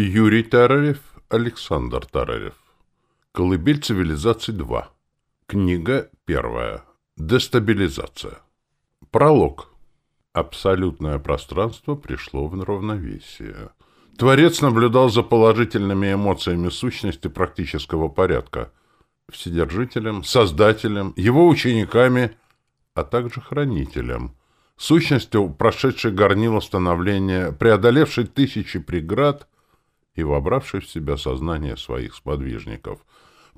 Юрий Тарарев, Александр Тарарев. Колыбель цивилизации 2. Книга первая. Дестабилизация. Пролог. Абсолютное пространство пришло в равновесие. Творец наблюдал за положительными эмоциями сущности практического порядка, вседержителем, создателем, его учениками, а также хранителем, сущностью, прошедшей горнило становления, преодолевшей тысячи преград и вобравший в себя сознание своих сподвижников.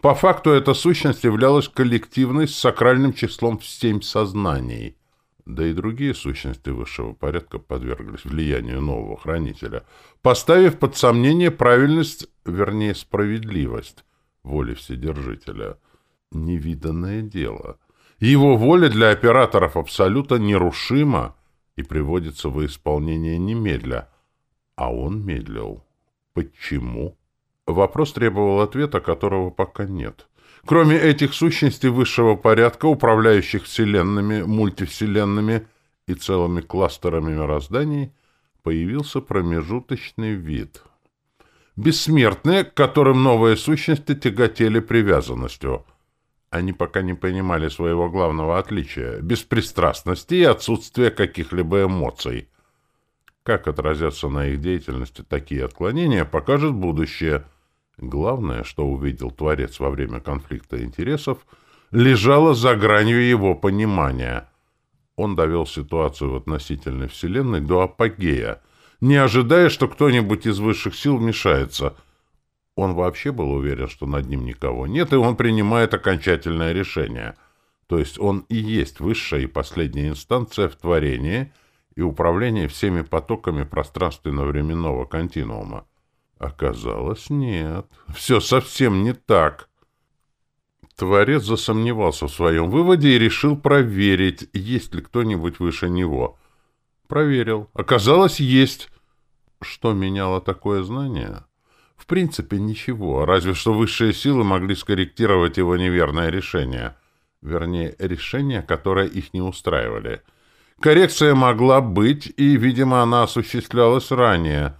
По факту эта сущность являлась коллективной с сакральным числом в семь сознаний. Да и другие сущности высшего порядка подверглись влиянию нового хранителя, поставив под сомнение правильность, вернее, справедливость воли Вседержителя. Невиданное дело. Его воля для операторов Абсолюта нерушима и приводится в исполнение немедля, а он медлил. Почему? Вопрос требовал ответа, которого пока нет. Кроме этих сущностей высшего порядка, управляющих вселенными, мультивселенными и целыми кластерами мирозданий, появился промежуточный вид. Бессмертные, к которым новые сущности тяготели привязанностью. Они пока не понимали своего главного отличия — беспристрастности и отсутствия каких-либо эмоций. Как отразятся на их деятельности такие отклонения, покажет будущее. Главное, что увидел Творец во время конфликта интересов, лежало за гранью его понимания. Он довел ситуацию в относительной Вселенной до апогея, не ожидая, что кто-нибудь из высших сил вмешается. Он вообще был уверен, что над ним никого нет, и он принимает окончательное решение. То есть он и есть высшая и последняя инстанция в творении — и управление всеми потоками пространственно-временного континуума. Оказалось, нет. Все совсем не так. Творец засомневался в своем выводе и решил проверить, есть ли кто-нибудь выше него. Проверил. Оказалось, есть. Что меняло такое знание? В принципе, ничего, разве что высшие силы могли скорректировать его неверное решение. Вернее, решение, которое их не устраивали — Коррекция могла быть, и, видимо, она осуществлялась ранее.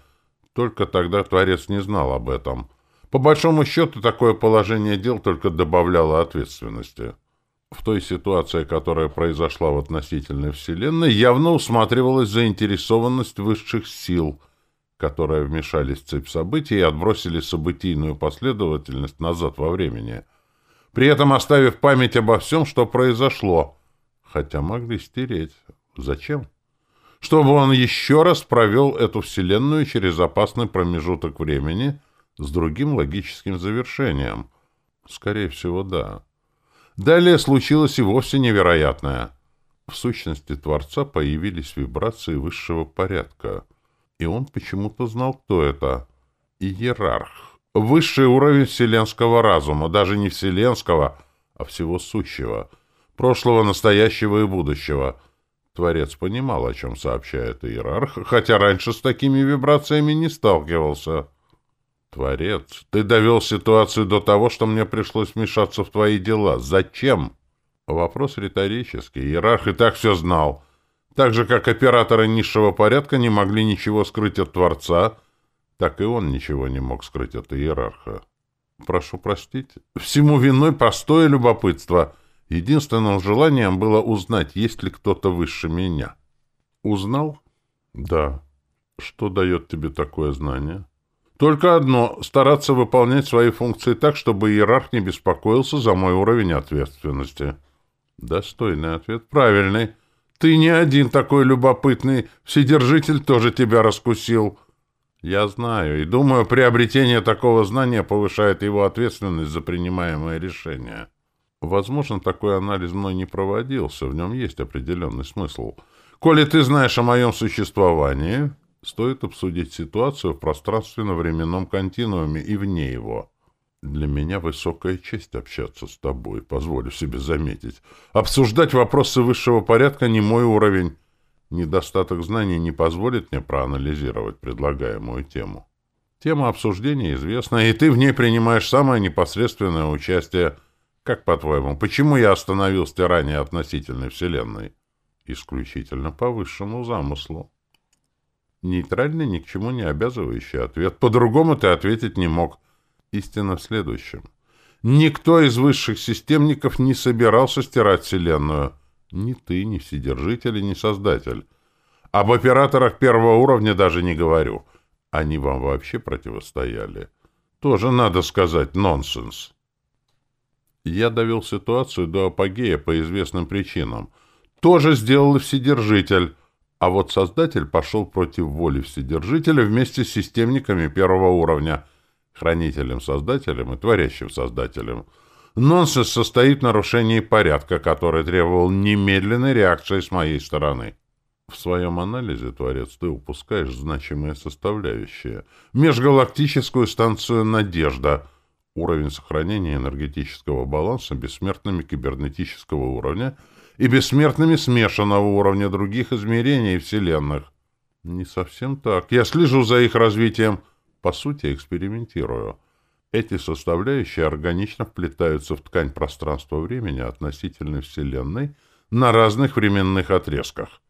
Только тогда Творец не знал об этом. По большому счету, такое положение дел только добавляло ответственности. В той ситуации, которая произошла в относительной Вселенной, явно усматривалась заинтересованность высших сил, которые вмешались в цепь событий и отбросили событийную последовательность назад во времени, при этом оставив память обо всем, что произошло, хотя могли стереть. Зачем? Чтобы он еще раз провел эту вселенную через опасный промежуток времени с другим логическим завершением. Скорее всего, да. Далее случилось и вовсе невероятное. В сущности Творца появились вибрации высшего порядка. И он почему-то знал, кто это. Иерарх. Высший уровень вселенского разума, даже не вселенского, а всего сущего. Прошлого, настоящего и будущего — Творец понимал, о чем сообщает иерарх, хотя раньше с такими вибрациями не сталкивался. «Творец, ты довел ситуацию до того, что мне пришлось вмешаться в твои дела. Зачем?» Вопрос риторический. Иерарх и так все знал. Так же, как операторы низшего порядка не могли ничего скрыть от Творца, так и он ничего не мог скрыть от иерарха. «Прошу простить. Всему виной простое любопытство». Единственным желанием было узнать, есть ли кто-то выше меня. Узнал? Да. Что дает тебе такое знание? Только одно — стараться выполнять свои функции так, чтобы иерарх не беспокоился за мой уровень ответственности. Достойный ответ. Правильный. Ты не один такой любопытный. Вседержитель тоже тебя раскусил. Я знаю, и думаю, приобретение такого знания повышает его ответственность за принимаемое решение. Возможно, такой анализ мной не проводился, в нем есть определенный смысл. Коли ты знаешь о моем существовании, стоит обсудить ситуацию в пространственно-временном континууме и вне его. Для меня высокая честь общаться с тобой, позволю себе заметить. Обсуждать вопросы высшего порядка не мой уровень. Недостаток знаний не позволит мне проанализировать предлагаемую тему. Тема обсуждения известна, и ты в ней принимаешь самое непосредственное участие – как по-твоему, почему я остановил стирание относительной Вселенной? Исключительно по высшему замыслу. Нейтральный, ни к чему не обязывающий ответ. По-другому ты ответить не мог. Истина в следующем. Никто из высших системников не собирался стирать Вселенную. Ни ты, ни Вседержитель, ни Создатель. Об операторах первого уровня даже не говорю. Они вам вообще противостояли. Тоже, надо сказать, нонсенс. Я довел ситуацию до апогея по известным причинам. Тоже сделал и Вседержитель. А вот Создатель пошел против воли Вседержителя вместе с системниками первого уровня, Хранителем-Создателем и Творящим Создателем. Нонсенс состоит в нарушении порядка, который требовал немедленной реакции с моей стороны. В своем анализе, Творец, ты упускаешь значимые составляющие. Межгалактическую станцию «Надежда», уровень сохранения энергетического баланса бессмертными кибернетического уровня и бессмертными смешанного уровня других измерений вселенных. Не совсем так. Я слежу за их развитием. По сути, экспериментирую. Эти составляющие органично вплетаются в ткань пространства-времени относительной Вселенной на разных временных отрезках.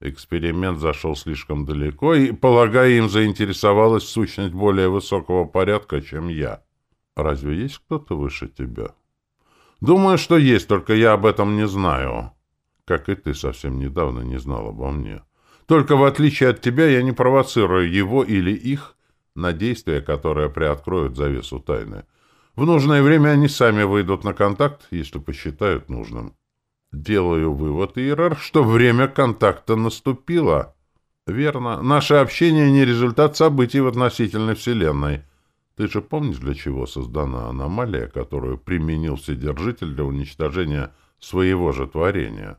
Эксперимент зашел слишком далеко, и, полагаю, им заинтересовалась сущность более высокого порядка, чем я. Разве есть кто-то выше тебя? Думаю, что есть, только я об этом не знаю. Как и ты совсем недавно не знал обо мне. Только в отличие от тебя я не провоцирую его или их на действия, которые приоткроют завесу тайны. В нужное время они сами выйдут на контакт, если посчитают нужным. Делаю вывод, Иерарх, что время контакта наступило. Верно. Наше общение не результат событий в относительной Вселенной. Ты же помнишь, для чего создана аномалия, которую применил Вседержитель для уничтожения своего же творения?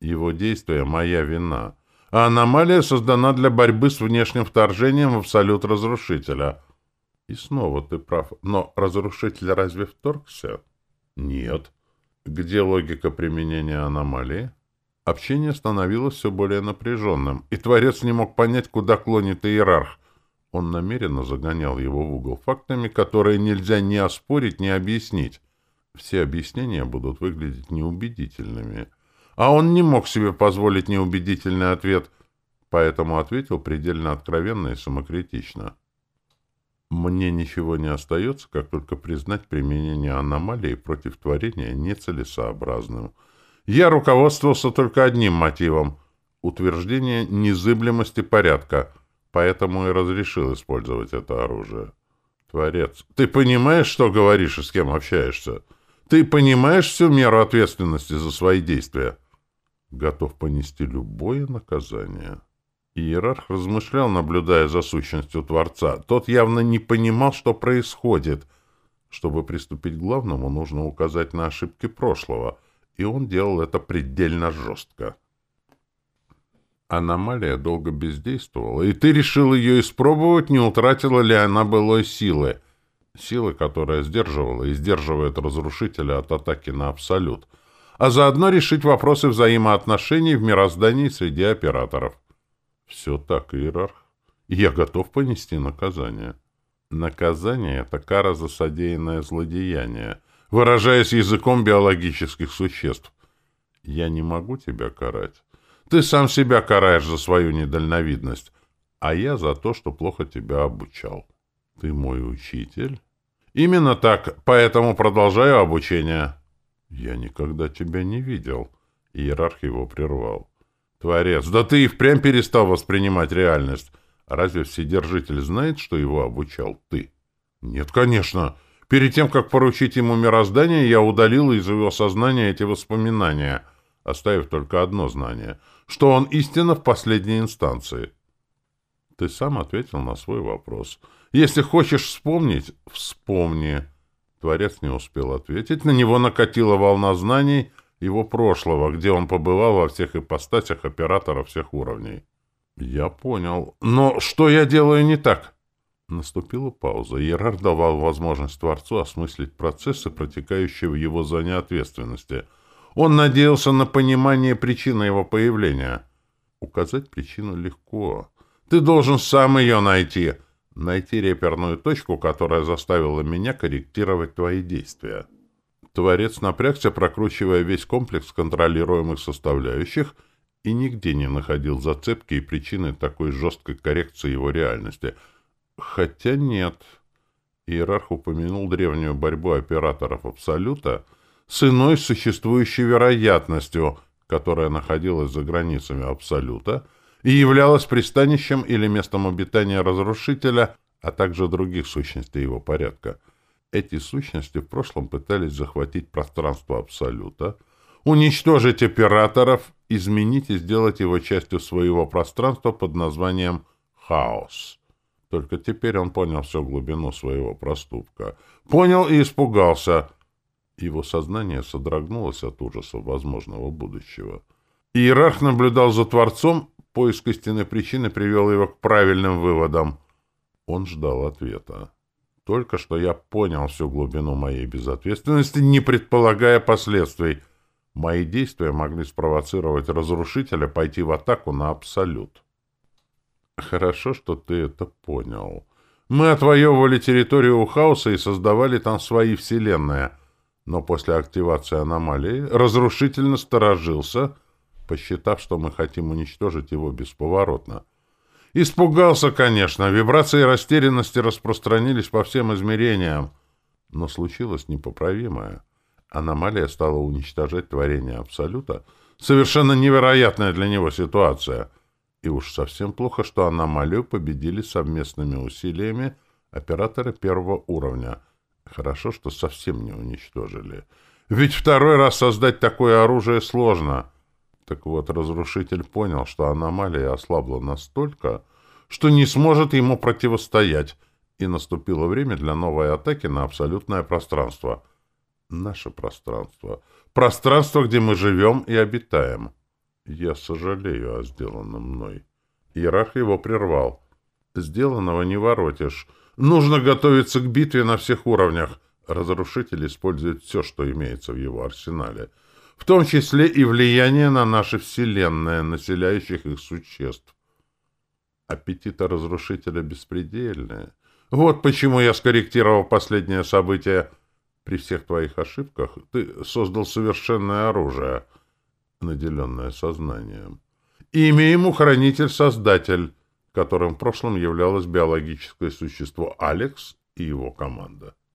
Его действие — моя вина. А аномалия создана для борьбы с внешним вторжением в абсолют Разрушителя. И снова ты прав. Но Разрушитель разве вторгся? Нет. Где логика применения аномалии? Общение становилось все более напряженным, и Творец не мог понять, куда клонит иерарх. Он намеренно загонял его в угол фактами, которые нельзя ни оспорить, ни объяснить. Все объяснения будут выглядеть неубедительными. А он не мог себе позволить неубедительный ответ, поэтому ответил предельно откровенно и самокритично. Мне ничего не остается, как только признать применение аномалии против творения нецелесообразным. Я руководствовался только одним мотивом — утверждение незыблемости порядка, поэтому и разрешил использовать это оружие. Творец, ты понимаешь, что говоришь и с кем общаешься? Ты понимаешь всю меру ответственности за свои действия? Готов понести любое наказание. Иерарх размышлял, наблюдая за сущностью Творца. Тот явно не понимал, что происходит. Чтобы приступить к главному, нужно указать на ошибки прошлого, и он делал это предельно жестко. Аномалия долго бездействовала, и ты решил ее испробовать, не утратила ли она былой силы. Силы, которая сдерживала и сдерживает разрушителя от атаки на Абсолют, а заодно решить вопросы взаимоотношений в мироздании среди операторов. Все так, иерарх. Я готов понести наказание. Наказание — это кара за содеянное злодеяние, выражаясь языком биологических существ. Я не могу тебя карать. Ты сам себя караешь за свою недальновидность, а я за то, что плохо тебя обучал. Ты мой учитель? Именно так, поэтому продолжаю обучение. Я никогда тебя не видел. Иерарх его прервал. Творец, да ты и впрямь перестал воспринимать реальность. Разве Вседержитель знает, что его обучал ты? Нет, конечно. Перед тем, как поручить ему мироздание, я удалил из его сознания эти воспоминания, оставив только одно знание, что он истинно в последней инстанции. Ты сам ответил на свой вопрос. Если хочешь вспомнить, вспомни. Творец не успел ответить. На него накатила волна знаний — его прошлого, где он побывал во всех ипостасях оператора всех уровней. Я понял. Но что я делаю не так? Наступила пауза. Иерарх давал возможность Творцу осмыслить процессы, протекающие в его зоне ответственности. Он надеялся на понимание причины его появления. Указать причину легко. Ты должен сам ее найти. Найти реперную точку, которая заставила меня корректировать твои действия. Творец напрягся, прокручивая весь комплекс контролируемых составляющих, и нигде не находил зацепки и причины такой жесткой коррекции его реальности. Хотя нет. Иерарх упомянул древнюю борьбу операторов Абсолюта с иной существующей вероятностью, которая находилась за границами Абсолюта и являлась пристанищем или местом обитания разрушителя, а также других сущностей его порядка. Эти сущности в прошлом пытались захватить пространство Абсолюта, уничтожить операторов, изменить и сделать его частью своего пространства под названием «хаос». Только теперь он понял всю глубину своего проступка. Понял и испугался. Его сознание содрогнулось от ужаса возможного будущего. Иерарх наблюдал за Творцом, поиск истинной причины привел его к правильным выводам. Он ждал ответа. Только что я понял всю глубину моей безответственности, не предполагая последствий — Мои действия могли спровоцировать разрушителя пойти в атаку на Абсолют. Хорошо, что ты это понял. Мы отвоевывали территорию у хаоса и создавали там свои вселенные. Но после активации аномалии разрушитель насторожился, посчитав, что мы хотим уничтожить его бесповоротно. Испугался, конечно. Вибрации растерянности распространились по всем измерениям. Но случилось непоправимое. Аномалия стала уничтожать творение Абсолюта. Совершенно невероятная для него ситуация. И уж совсем плохо, что аномалию победили совместными усилиями операторы первого уровня. Хорошо, что совсем не уничтожили. Ведь второй раз создать такое оружие сложно. Так вот, разрушитель понял, что аномалия ослабла настолько, что не сможет ему противостоять, и наступило время для новой атаки на абсолютное пространство — наше пространство. Пространство, где мы живем и обитаем. Я сожалею о сделанном мной. Иерарх его прервал. Сделанного не воротишь. Нужно готовиться к битве на всех уровнях. Разрушитель использует все, что имеется в его арсенале. В том числе и влияние на наши вселенные, населяющих их существ. Аппетиты разрушителя беспредельные. Вот почему я скорректировал последнее событие — при всех твоих ошибках ты создал совершенное оружие, наделенное сознанием. Имя ему Хранитель-Создатель, которым в прошлом являлось биологическое существо Алекс и его команда.